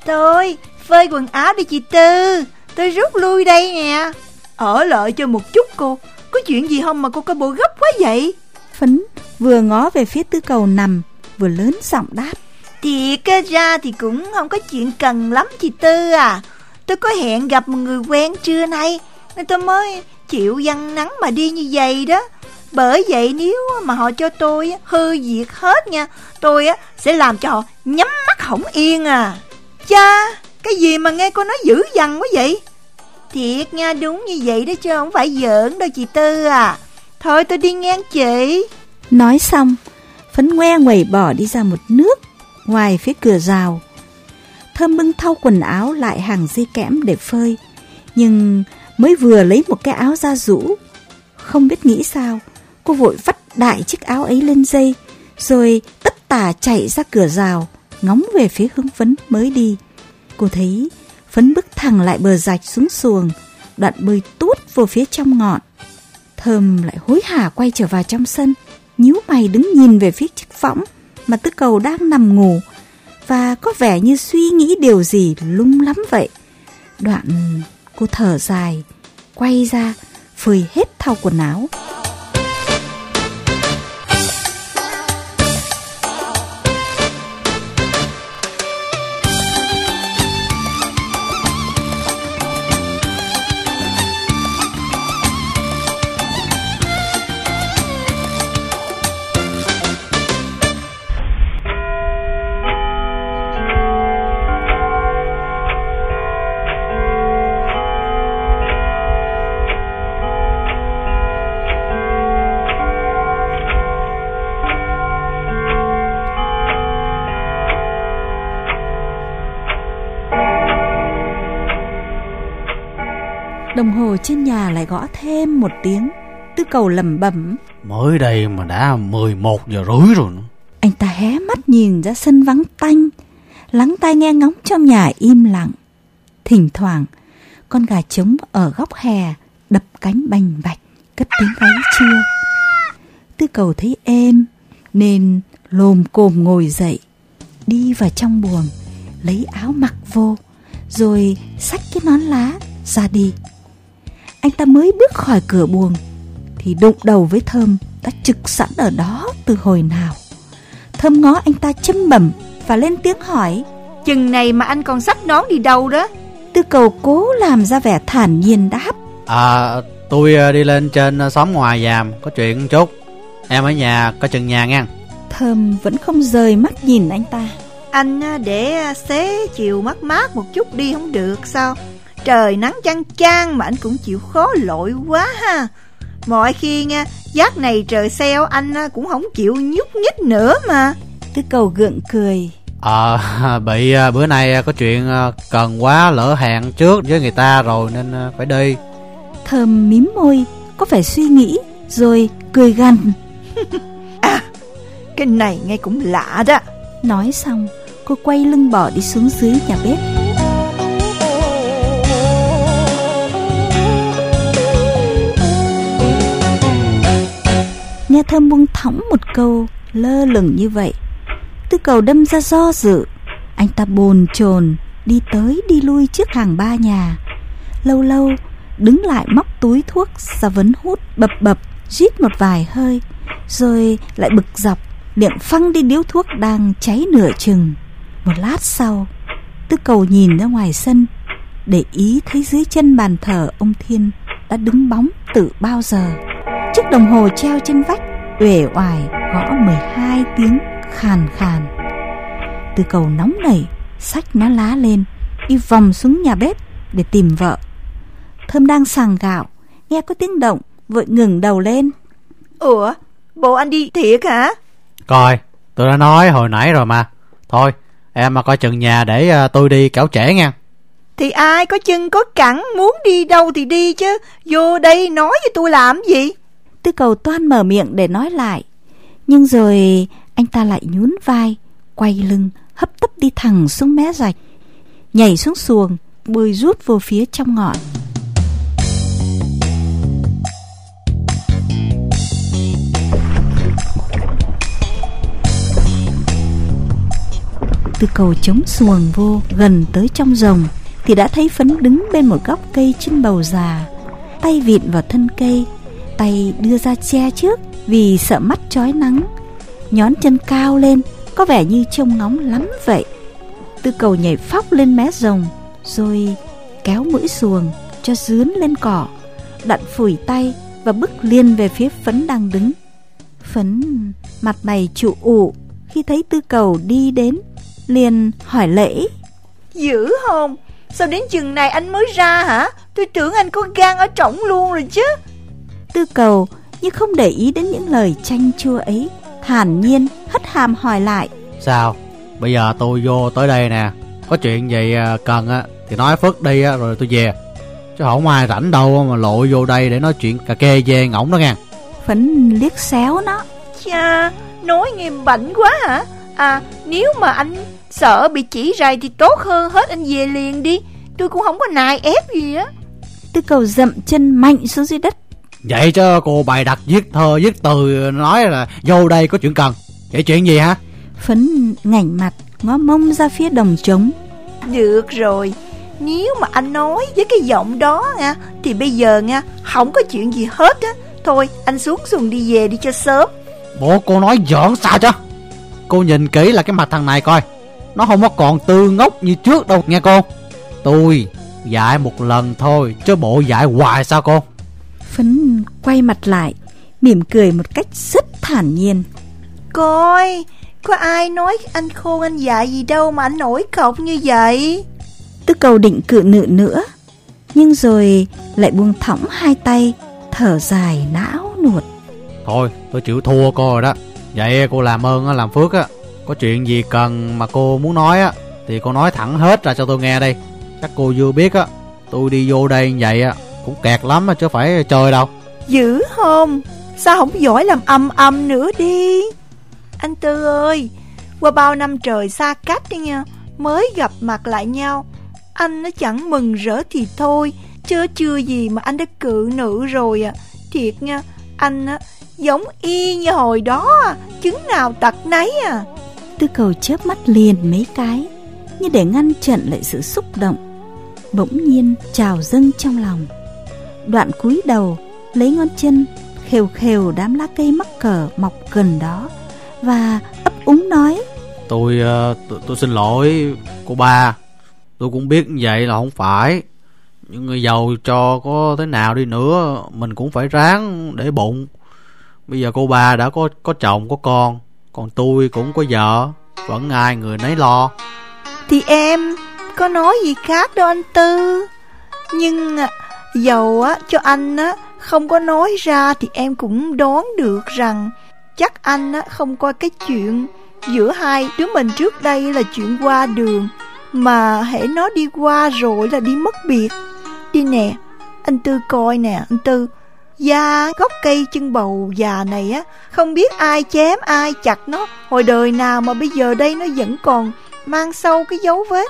Tôi phơi quần áo đi chị Tư Tôi rút lui đây nè. Ở lại cho một chút cô Có chuyện gì không mà cô có bộ gấp quá vậy? Phấn vừa ngó về phía tư cầu nằm Vừa lớn giọng đáp Thiệt ra thì cũng không có chuyện cần lắm chị Tư à. Tôi có hẹn gặp một người quen trưa nay Nên tôi mới chịu văn nắng mà đi như vậy đó. Bởi vậy nếu mà họ cho tôi hư việc hết nha Tôi sẽ làm cho họ nhắm mắt hỏng yên à. Cha, cái gì mà nghe cô nói dữ dằn quá vậy? Thiệt nha, đúng như vậy đó chứ không phải giỡn đâu chị Tư à. Thôi tôi đi ngang chị. Nói xong, Phấn ngoe nguẩy bỏ đi ra một nước ngoài phía cửa rào. Thơm bưng thau quần áo lại hàng dây kẽm để phơi, nhưng mới vừa lấy một cái áo ra rũ. Không biết nghĩ sao, cô vội vắt đại chiếc áo ấy lên dây, rồi tất tả chạy ra cửa rào, ngóng về phía hướng Phấn mới đi. Cô thấy Phấn bước thẳng lại bờ rạch xuống xuồng, đoạn bơi tuốt vô phía trong ngọn. Thơm lại hối hả quay trở vào trong sân, nhíu mày đứng nhìn về phía chiếc võng mà tư cầu đang nằm ngủ và có vẻ như suy nghĩ điều gì lung lắm vậy. Đoạn cô thở dài, quay ra, phơi hết thau quần áo. Lại gõ thêm một tiếng Tư cầu lẩm bẩm. Mới đây mà đã 11 giờ rưỡi rồi. Anh ta hé mắt nhìn ra sân vắng tanh Lắng tai nghe ngóng trong nhà im lặng. Thỉnh thoảng Con gà trống ở góc hè Đập cánh bành bạch Cất tiếng gáy trưa Tư cầu thấy êm Nên lồm cồm ngồi dậy Đi vào trong buồng Lấy áo mặc vô Rồi xách cái nón lá ra đi anh ta mới bước khỏi cửa buồng thì đụng đầu với Thơm đã trực sẵn ở đó từ hồi nào. Thơm ngó anh ta châm bẩm và lên tiếng hỏi Chừng này mà anh còn xách nón đi đâu đó? Tư cầu cố làm ra vẻ thản nhiên đáp À tôi à, đi lên trên à, xóm ngoài giàm Có chuyện chút. Em ở nhà có chừng nhà nha Thơm vẫn không rời mắt nhìn anh ta. Anh à, để xế chiều mát mát một chút đi không được sao Trời nắng chăng chang mà anh cũng chịu khó lội quá ha. Mọi khi nha Giác này trời xeo anh cũng không chịu nhúc nhích nữa mà. Tư cầu gượng cười. Ờ bị bữa nay có chuyện cần quá lỡ hẹn trước với người ta rồi nên phải đi. Thơm mím môi Có phải suy nghĩ Rồi cười gằn. À cái này nghe cũng lạ đó. Nói xong cô quay lưng bỏ đi xuống dưới nhà bếp Nghe thơm buông thõng một câu lơ lửng như vậy. Tư cầu đâm ra do dự. Anh ta bồn chồn, đi tới đi lui trước hàng ba nhà. Lâu lâu, đứng lại móc túi thuốc ra vấn hút, bập bập, rít một vài hơi, Rồi lại bực dọc, miệng phăng đi điếu thuốc đang cháy nửa chừng. Một lát sau, Tư cầu nhìn ra ngoài sân, Để ý thấy dưới chân bàn thờ ông Thiên Đã đứng bóng từ bao giờ. Chiếc đồng hồ treo trên vách uể oải gõ 12 tiếng khàn khàn. Từ cầu nóng nảy, sách nó lá lên, đi vòng xuống nhà bếp để tìm vợ. Thơm đang sàng gạo, nghe có tiếng động, vội ngừng đầu lên. Ủa, bộ anh đi thiệt hả? Coi, tôi đã nói hồi nãy rồi mà. Thôi, em mà coi chừng nhà để uh, tôi đi kéo trễ nha. Thì ai có chân có cẳng muốn đi đâu thì đi chứ Vô đây nói với tôi làm gì Tư cầu toan mở miệng để nói lại. Nhưng rồi anh ta lại nhún vai, Quay lưng, hấp tấp đi thẳng xuống mé rạch, Nhảy xuống xuồng, Bơi rút vô phía trong ngọn. Từ cầu chống xuồng vô Gần tới trong rồng, Thì đã thấy Phấn đứng bên một góc cây trên bầu già, Tay vịn vào thân cây Tay đưa ra che trước Vì sợ mắt chói nắng. Nhón chân cao lên, Có vẻ như trông ngóng lắm vậy. Tư cầu nhảy phóc lên mé rồng, Rồi kéo mũi xuồng Cho dướn lên cỏ Đặn phủi tay Và bước liền về phía Phấn đang đứng. Phấn mặt mày trụ ụ, Khi thấy tư cầu đi đến, liền hỏi lễ. Dữ không Sao đến chừng này anh mới ra hả? Tôi tưởng anh có gan ở trỏng luôn rồi chứ. Tư cầu như không để ý đến những lời chanh chua ấy. Thản nhiên hất hàm hỏi lại. Sao? Bây giờ tôi vô tới đây nè. Có chuyện gì à, cần á Thì nói phức đi á rồi tôi về. Chứ không ai rảnh đâu mà lội vô đây để nói chuyện cà kê về ngỗng đó nghe. Phấn liếc xéo nó. Cha Nói nghe bảnh quá hả? À nếu mà anh sợ bị chỉ rầy Thì tốt hơn hết anh về liền đi. Tôi cũng không có nài ép gì á. Tư cầu dậm chân mạnh xuống dưới đất Vậy cho cô bày đặt viết thơ viết từ Nói là vô đây có chuyện cần. Vậy chuyện gì hả? Phấn ngảnh mặt ngó mông ra phía đồng trống. Được rồi Nếu mà anh nói với cái giọng đó nha Thì bây giờ nha Không có chuyện gì hết á. Thôi anh xuống xuồng đi về đi cho sớm. Bộ cô nói giỡn sao chứ? Cô nhìn kỹ là cái mặt thằng này coi. Nó không có còn tư ngốc như trước đâu nghe cô. Tôi dạy một lần thôi Chứ bộ dạy hoài sao cô Phấn quay mặt lại Mỉm cười một cách rất thản nhiên. Coi Có ai nói anh khôn anh dạy gì đâu Mà anh nổi cọc như vậy? Tư cầu định cự nự nữa Nhưng rồi lại buông thõng hai tay Thở dài não nuột. Thôi tôi chịu thua cô rồi đó. Vậy cô làm ơn làm phước á. Có chuyện gì cần mà cô muốn nói á Thì cô nói thẳng hết ra cho tôi nghe đây. Chắc cô vừa biết á. Tôi đi vô đây như vậy á Cũng kẹt lắm chứ phải chơi đâu. Dữ không? Sao không giỏi làm âm âm nữa đi? Anh Tư ơi Qua bao năm trời xa cách đi nha Mới gặp mặt lại nhau Anh nó chẳng mừng rỡ thì thôi Chớ chưa gì mà anh đã cự nữ rồi à. Thiệt nha Anh á giống y như hồi đó à Chứng nào tật nấy à. Tư cầu chớp mắt liền mấy cái Như để ngăn chặn lại sự xúc động. Bỗng nhiên trào dâng trong lòng Đoạn cúi đầu Lấy ngón chân Khều khều đám lá cây mắc cờ mọc gần đó Và ấp úng nói Tôi, uh, tôi tôi xin lỗi cô ba. Tôi cũng biết vậy là không phải. Nhưng người giàu cho có thế nào đi nữa Mình cũng phải ráng để bụng. Bây giờ cô ba đã có có chồng có con Còn tôi cũng có vợ. Vẫn ai người nấy lo. Thì em có nói gì khác đâu anh Tư. Nhưng à, dầu á cho anh á không có nói ra thì em cũng đoán được rằng chắc anh á không coi cái chuyện giữa hai đứa mình trước đây là chuyện qua đường mà hễ nó đi qua rồi là đi mất biệt. Đi nè, anh Tư coi nè, anh Tư. Da gốc cây chân bầu già này á, không biết ai chém ai chặt nó, hồi đời nào mà bây giờ đây nó vẫn còn mang sâu cái dấu vết.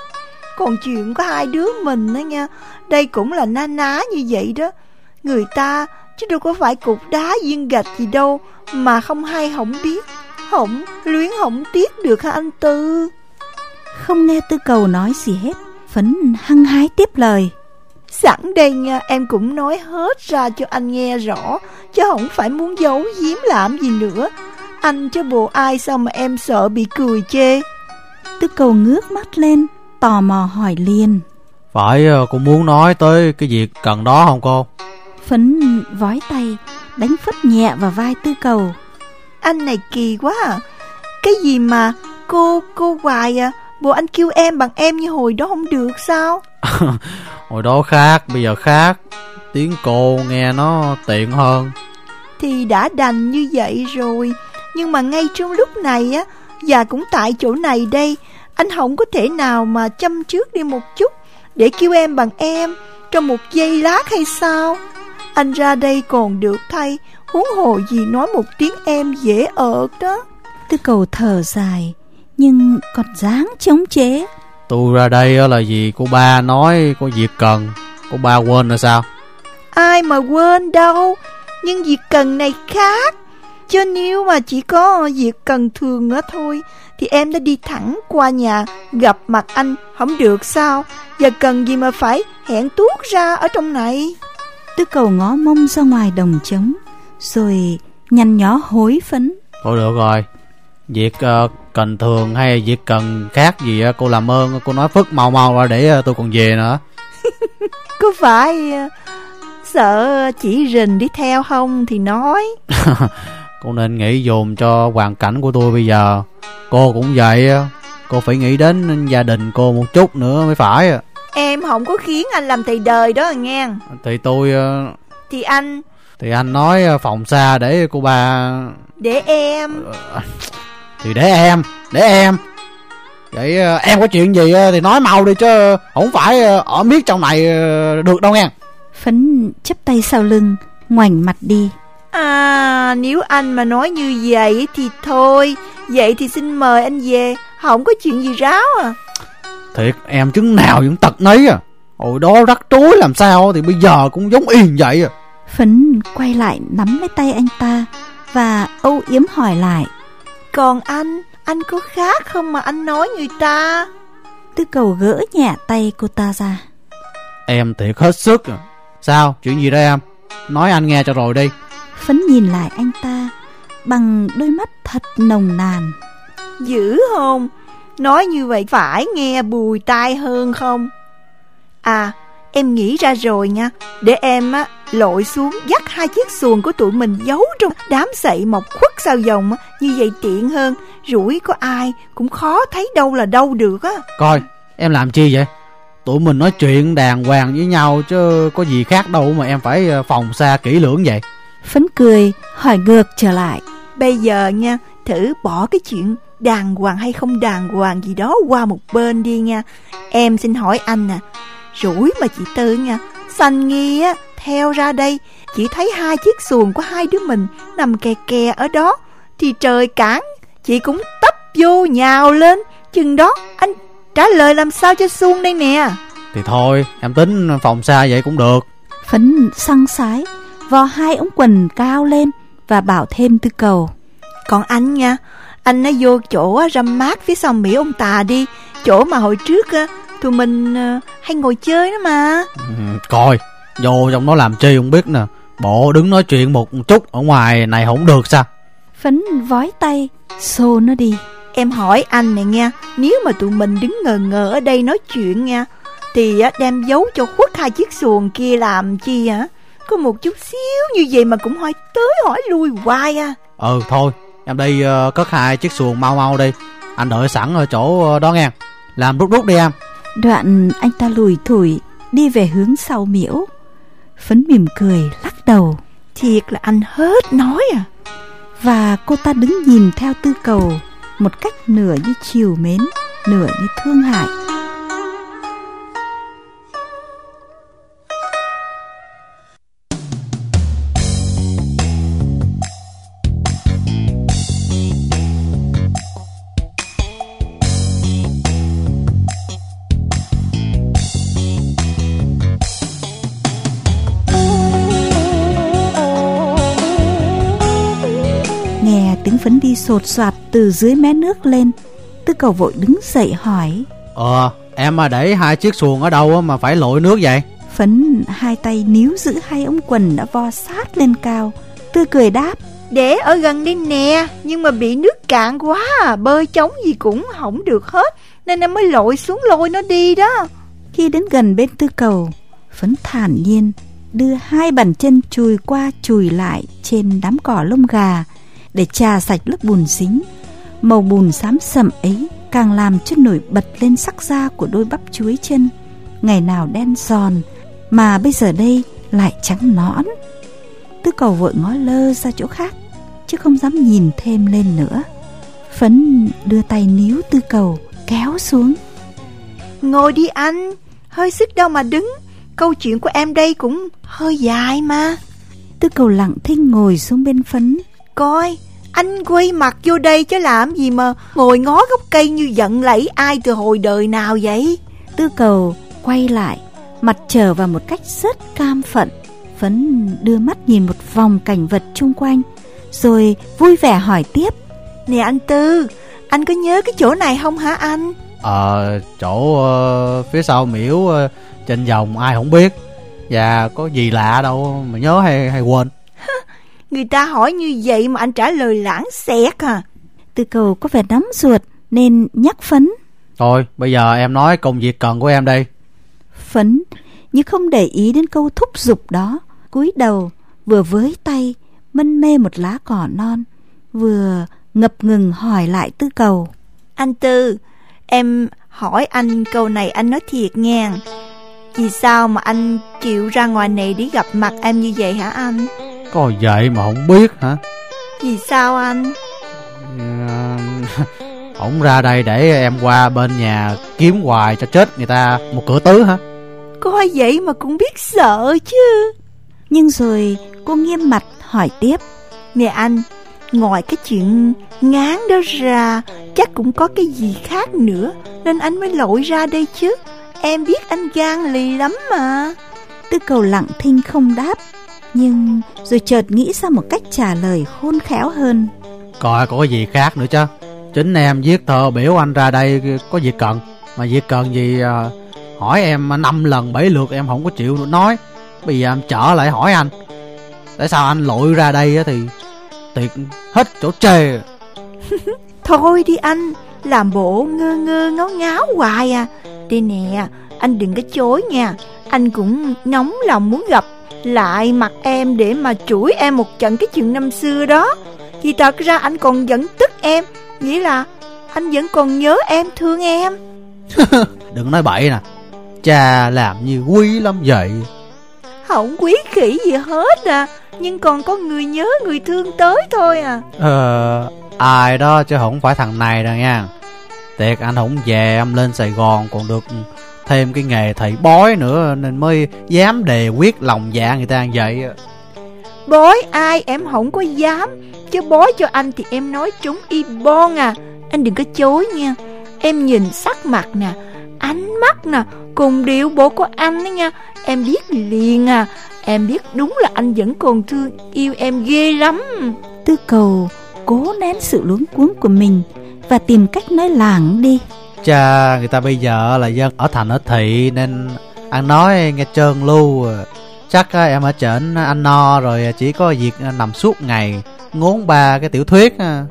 Còn chuyện có hai đứa mình đó nha, đây cũng là na ná như vậy đó. Người ta chứ đâu có phải cục đá viên gạch gì đâu mà không hay không biết. Không, luyến không tiếc được hả anh Tư? Không nghe tư cầu nói gì hết Phấn hăng hái tiếp lời Sẵn đây nha, em cũng nói hết ra cho anh nghe rõ Chứ không phải muốn giấu giếm làm gì nữa Anh chứ bộ ai sao mà em sợ bị cười chê Tư cầu ngước mắt lên Tò mò hỏi liền. Phải ờ, cô muốn nói tới cái việc cần đó không cô? Phấn vói tay Đánh phất nhẹ vào vai tư cầu. Anh này kỳ quá à. Cái gì mà cô, cô hoài à? Bộ anh kêu em bằng em như hồi đó không được sao? Hồi đó khác, bây giờ khác. Tiếng cô nghe nó tiện hơn. Thì đã đành như vậy rồi. Nhưng mà ngay trong lúc này á Và cũng tại chỗ này đây Anh không có thể nào mà chăm trước đi một chút Để kêu em bằng em Trong một giây lát hay sao? Anh ra đây còn được thay Huống hồ gì nói một tiếng em dễ ợt đó. Tư cầu thở dài Nhưng còn dáng chống chế Tôi ra đây là vì cô ba nói có việc cần. Cô ba quên rồi sao? Ai mà quên đâu Nhưng việc cần này khác Chứ nếu mà chỉ có việc cần thường nữa thôi Thì em đã đi thẳng qua nhà Gặp mặt anh Không được sao? Và cần gì mà phải hẹn tuốt ra ở trong này? Tư cầu ngó mông ra ngoài đồng trống Rồi nhăn nhó hối phấn. Thôi được rồi. Việc uh, cần thường hay việc cần khác gì uh, cô làm ơn Cô nói phức mau mau ra để uh, tôi còn về nữa. Có phải uh, sợ chỉ rình đi theo không thì nói Cô nên nghĩ dùm cho hoàn cảnh của tôi bây giờ. Cô cũng vậy Cô phải nghĩ đến gia đình cô một chút nữa mới phải Em không có khiến anh làm thầy đời đó nghe. Thì tôi Thì anh? Thì anh nói phòng xa để cô ba Để em. Thì để em Để em. Vậy em có chuyện gì thì nói mau đi chứ Không phải ở miết trong này được đâu nghe. Phấn chấp tay sau lưng Ngoảnh mặt đi À nếu anh mà nói như vậy thì thôi. Vậy thì xin mời anh về. Không có chuyện gì ráo à. Thiệt em chứng nào vẫn tật nấy à. Hồi đó rắc rối làm sao Thì bây giờ cũng giống yên vậy à. Phấn quay lại nắm lấy tay anh ta Và âu yếm hỏi lại. Còn anh Anh có khác không mà anh nói người ta? Tư cầu gỡ nhẹ tay cô ta ra. Em thiệt hết sức à. Sao? Chuyện gì đó em? Nói anh nghe cho rồi đi Phấn nhìn lại anh ta Bằng đôi mắt thật nồng nàn. Dữ không? Nói như vậy phải nghe bùi tai hơn không? À em nghĩ ra rồi nha. Để em á lội xuống dắt hai chiếc xuồng của tụi mình giấu trong đám sậy mọc khuất sao dòng á. Như vậy tiện hơn. Rủi có ai cũng khó thấy đâu là đâu được á. Coi em làm chi vậy? Tụi mình nói chuyện đàng hoàng với nhau Chứ có gì khác đâu mà em phải phòng xa kỹ lưỡng vậy Phấn cười hỏi ngược trở lại. Bây giờ nha Thử bỏ cái chuyện đàng hoàng hay không đàng hoàng gì đó qua một bên đi nha. Em xin hỏi anh nè Rủi mà chị Tư nha Xanh nghi á Theo ra đây Chỉ thấy hai chiếc xuồng của hai đứa mình Nằm kè kè ở đó Thì trời cản Chị cũng tấp vô nhào lên. Chừng đó anh trả lời làm sao cho xuông đây nè? Thì thôi em tính phòng xa vậy cũng được. Phấn săng sái Vò hai ống quần cao lên Và bảo thêm tư cầu. Còn anh nha Anh nó vô chỗ râm mát phía sau Mỹ ông tà đi. Chỗ mà hồi trước Tụi mình hay ngồi chơi đó mà. Ừ, Coi Vô trong nó làm chi không biết nè. Bộ đứng nói chuyện một chút Ở ngoài này không được sao? Phấn vói tay Xô nó đi. Em hỏi anh này nha Nếu mà tụi mình đứng ngờ ngờ ở đây nói chuyện nha Thì đem giấu cho khuất hai chiếc xuồng kia làm chi hả Có một chút xíu như vậy mà cũng hỏi tới hỏi lui hoài à. Ừ thôi Em đi uh, cất hai chiếc xuồng mau mau đi. Anh đợi sẵn ở chỗ đó nghe. Làm rút rút đi em. Đoạn anh ta lùi thủi Đi về hướng sau miễu. Phấn mỉm cười lắc đầu. Thiệt là anh hết nói à. Và cô ta đứng nhìn theo tư cầu Một cách nửa như chiều mến Nửa như thương hại đi sột soạt từ dưới mé nước lên. Tư cầu vội đứng dậy hỏi. Ờ em mà để hai chiếc xuồng ở đâu mà phải lội nước vậy? Phấn hai tay níu giữ hai ống quần đã vo sát lên cao. Tư cười đáp. Để ở gần đây nè nhưng mà bị nước cạn quá à bơi chống gì cũng không được hết nên em mới lội xuống lôi nó đi đó. Khi đến gần bên tư cầu phấn thản nhiên đưa hai bàn chân chùi qua chùi lại trên đám cỏ lông gà để trà sạch lớp bùn dính. Màu bùn xám sậm ấy càng làm cho nổi bật lên sắc da của đôi bắp chuối chân. Ngày nào đen giòn, mà bây giờ đây lại trắng nõn. Tư cầu vội ngó lơ ra chỗ khác, chứ không dám nhìn thêm lên nữa. Phấn đưa tay níu tư cầu, kéo xuống. Ngồi đi anh, hơi sức đâu mà đứng. Câu chuyện của em đây cũng hơi dài mà. Tư cầu lặng thinh ngồi xuống bên phấn Coi Anh quay mặt vô đây chứ làm gì mà Ngồi ngó gốc cây như giận lẫy ai từ hồi đời nào vậy? Tư cầu quay lại Mặt trở vào một cách rất cam phận Phấn đưa mắt nhìn một vòng cảnh vật chung quanh Rồi vui vẻ hỏi tiếp. Nè anh Tư Anh có nhớ cái chỗ này không hả anh? Ờ chỗ uh, phía sau miễu uh, trên vòng ai không biết Và có gì lạ đâu mà nhớ hay hay quên Người ta hỏi như vậy mà anh trả lời lãng xẹt à. Tư cầu có vẻ nóng ruột Nên nhắc Phấn. Thôi bây giờ em nói công việc cần của em đi Phấn như không để ý đến câu thúc giục đó cúi đầu vừa với tay mân mê một lá cỏ non vừa ngập ngừng hỏi lại tư cầu. Anh tư em hỏi anh câu này anh nói thiệt nghe. Vì sao mà anh chịu ra ngoài này để gặp mặt em như vậy hả anh có vậy mà không biết hả? Vì sao anh? Ổng ra đây để em qua bên nhà kiếm hoài cho chết người ta một cửa tứ hả? Coi vậy mà cũng biết sợ chứ. Nhưng rồi cô nghiêm mặt hỏi tiếp. Nè anh Ngoài cái chuyện ngán đó ra Chắc cũng có cái gì khác nữa Nên anh mới lội ra đây chứ. Em biết anh gan lì lắm mà. Tư cầu lặng thinh không đáp Nhưng rồi chợt nghĩ ra một cách trả lời khôn khéo hơn. Coi có gì khác nữa chứ? Chính em viết thơ biểu anh ra đây có việc cần. Mà việc cần gì à, hỏi em năm lần bảy lượt em không có chịu nói bây giờ em trở lại hỏi anh. Tại sao anh lội ra đây thì tiệt hết chỗ chê. Thôi đi anh làm bộ ngơ ngơ ngáo ngáo hoài à. Đi nè anh đừng có chối nha. Anh cũng nóng lòng muốn gặp lại mặt em để mà chửi em một trận cái chuyện năm xưa đó. Thì thật ra anh còn vẫn tức em nghĩa là anh vẫn còn nhớ em thương em. Đừng nói bậy nè Cha làm như quý lắm vậy. Không quý khỉ gì hết à Nhưng còn có người nhớ người thương tới thôi à. Ờ Ai đó chứ không phải thằng này đâu nha. Tiệt anh không về em lên Sài Gòn còn được thêm cái nghề thầy bói nữa Nên mới dám đề quyết lòng dạ người ta vậy. Bói ai em không có dám Chứ bói cho anh thì em nói trúng y bon à. Anh đừng có chối nha. Em nhìn sắc mặt nè Ánh mắt nè Cùng điệu bộ của anh đó nha. Em biết liền à Em biết đúng là anh vẫn còn thương yêu em ghê lắm. Tư cầu cố nén sự luống cuống của mình Và tìm cách nói làng đi Cha, người ta bây giờ là dân ở thành ở thị Nên ăn nói nghe trơn lưu Chắc à, em ở trển anh no rồi chỉ có việc nằm suốt ngày, Ngốn ba cái tiểu thuyết à.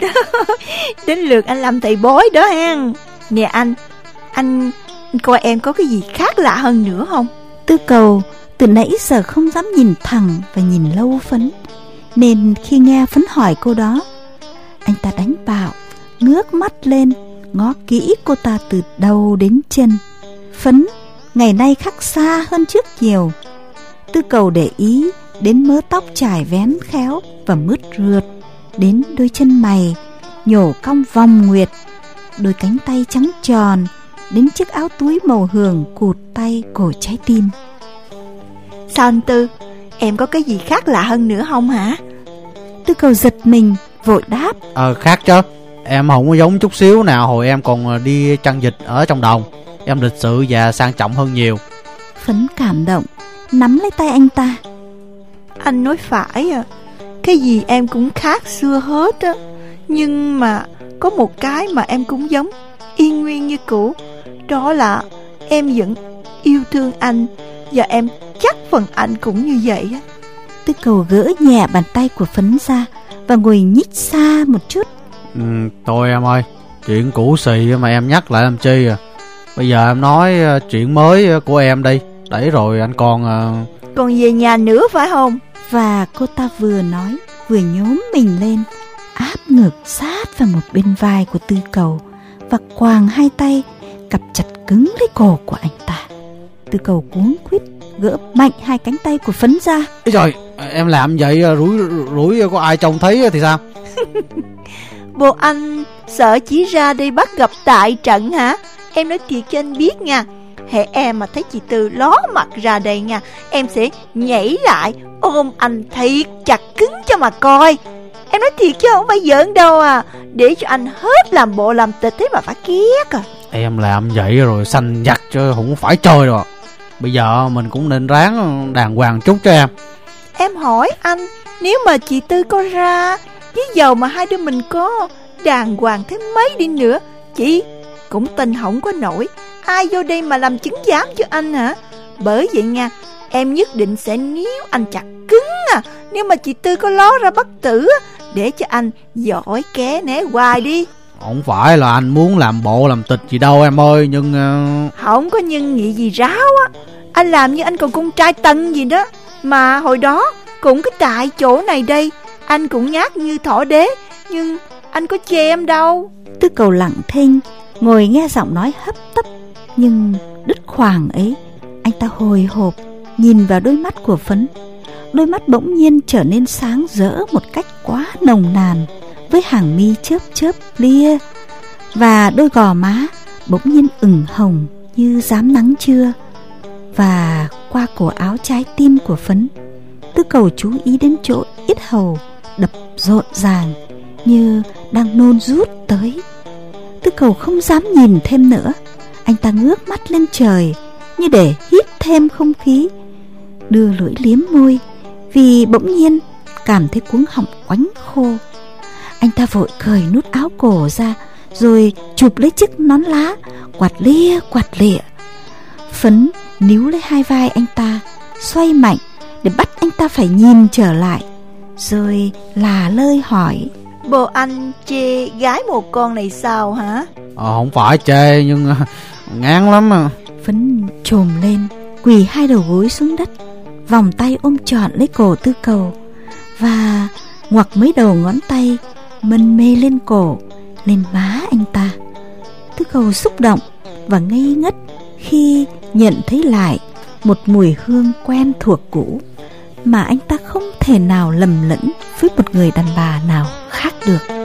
Đến lượt anh làm thầy bói đó hen. Nè anh Anh coi em có cái gì khác lạ hơn nữa không? Tư cầu, từ nãy giờ không dám nhìn thẳng và nhìn lâu phấn. Nên khi nghe phấn hỏi cô đó, Anh ta đánh bạo, Ngước mắt lên Ngó kỹ cô ta từ đầu đến chân Phấn ngày nay khác xa hơn trước nhiều Tư cầu để ý đến mớ tóc trải vén khéo và mướt rượt Đến đôi chân mày nhổ cong vòng nguyệt Đôi cánh tay trắng tròn đến chiếc áo túi màu hường cụt tay cổ trái tim. Sao anh Tư, em có cái gì khác lạ hơn nữa không hả? Tư cầu giật mình, vội đáp. Ờ, khác chứ. Em không có giống chút xíu nào hồi em còn đi chăn dịch ở trong đồng. Em lịch sự và sang trọng hơn nhiều. Phấn cảm động, nắm lấy tay anh ta. Anh nói phải à, cái gì em cũng khác xưa hết á. Nhưng mà có một cái mà em cũng giống, y nguyên như cũ đó là em vẫn yêu thương anh Và em chắc phần anh cũng như vậy á Tư cầu gỡ nhẹ bàn tay của phấn ra Và ngồi nhích xa một chút ừ, Thôi em ơi Chuyện cũ xì mà em nhắc lại làm chi à? Bây giờ em nói ờ, chuyện mới ờ, của em đi. Để rồi anh còn uh... Còn về nhà nữa phải không? Và cô ta vừa nói Vừa nhốm mình lên Áp ngực sát vào một bên vai của tư cầu Và quàng hai tay cặp chặt cứng lấy cổ của anh ta. Tư cầu cuốn quýt gỡ mạnh hai cánh tay của phấn ra. Ê trời em làm vậy rủi rủi có ai trông thấy thì sao bộ anh sợ chỉ ra đây bắt gặp tại trận hả? Em nói thiệt cho anh biết nha. Hệ em mà thấy chị Tư ló mặt ra đây nha Em sẽ nhảy lại ôm anh thiệt chặt cứng cho mà coi. Em nói thiệt chứ không phải giỡn đâu à. Để cho anh hết làm bộ làm tịch thế mà phải ghét à. Em làm vậy rồi xanh giặt cho không phải chơi rồi Bây giờ mình cũng nên ráng đàng hoàng chút cho em. Em hỏi anh Nếu mà chị Tư có ra Với dầu mà hai đứa mình có Đàng hoàng thế mấy đi nữa. Chị cũng tin không có nổi. Ai vô đây mà làm chứng giám cho anh hả? Bởi vậy nha Em nhất định sẽ níu anh chặt cứng à. Nếu mà chị Tư có ló ra bất tử Để cho anh giỏi ké né hoài đi. Không phải là anh muốn làm bộ làm tịch gì đâu em ơi Nhưng uh... Không có nhân nghị gì ráo á. Anh làm như anh còn con trai tân gì đó. Mà hồi đó cũng cái tại chỗ này đây anh cũng nhát như thỏ đế, Nhưng anh có chê em đâu. Tư cầu lặng thinh, Ngồi nghe giọng nói hấp tấp, Nhưng đứt khoảng ấy, Anh ta hồi hộp, Nhìn vào đôi mắt của Phấn. Đôi mắt bỗng nhiên trở nên sáng rỡ Một cách quá nồng nàn, Với hàng mi chớp chớp lia, Và đôi gò má Bỗng nhiên ửng hồng Như dám nắng trưa. Và qua cổ áo trái tim của Phấn, Tư cầu chú ý đến chỗ ít hầu Đập rộn ràng Như đang nôn rút tới. Tư cầu không dám nhìn thêm nữa. Anh ta ngước mắt lên trời Như để hít thêm không khí, Đưa lưỡi liếm môi Vì bỗng nhiên cảm thấy cuống họng quánh khô. Anh ta vội cởi nút áo cổ ra Rồi chụp lấy chiếc nón lá, Quạt lia quạt lịa Phấn níu lấy hai vai anh ta, Xoay mạnh Để bắt anh ta phải nhìn trở lại. Rồi là lơi hỏi. Bộ anh chê gái một con này sao hả? Ờ không phải chê nhưng ngán lắm à. Phấn trồm lên Quỳ hai đầu gối xuống đất Vòng tay ôm trọn lấy cổ tư cầu. Và ngoặc mấy đầu ngón tay Mân mê lên cổ Lên má anh ta. Tư cầu xúc động Và ngây ngất Khi nhận thấy lại Một mùi hương quen thuộc cũ mà anh ta không thể nào lầm lẫn Với một người đàn bà nào khác được.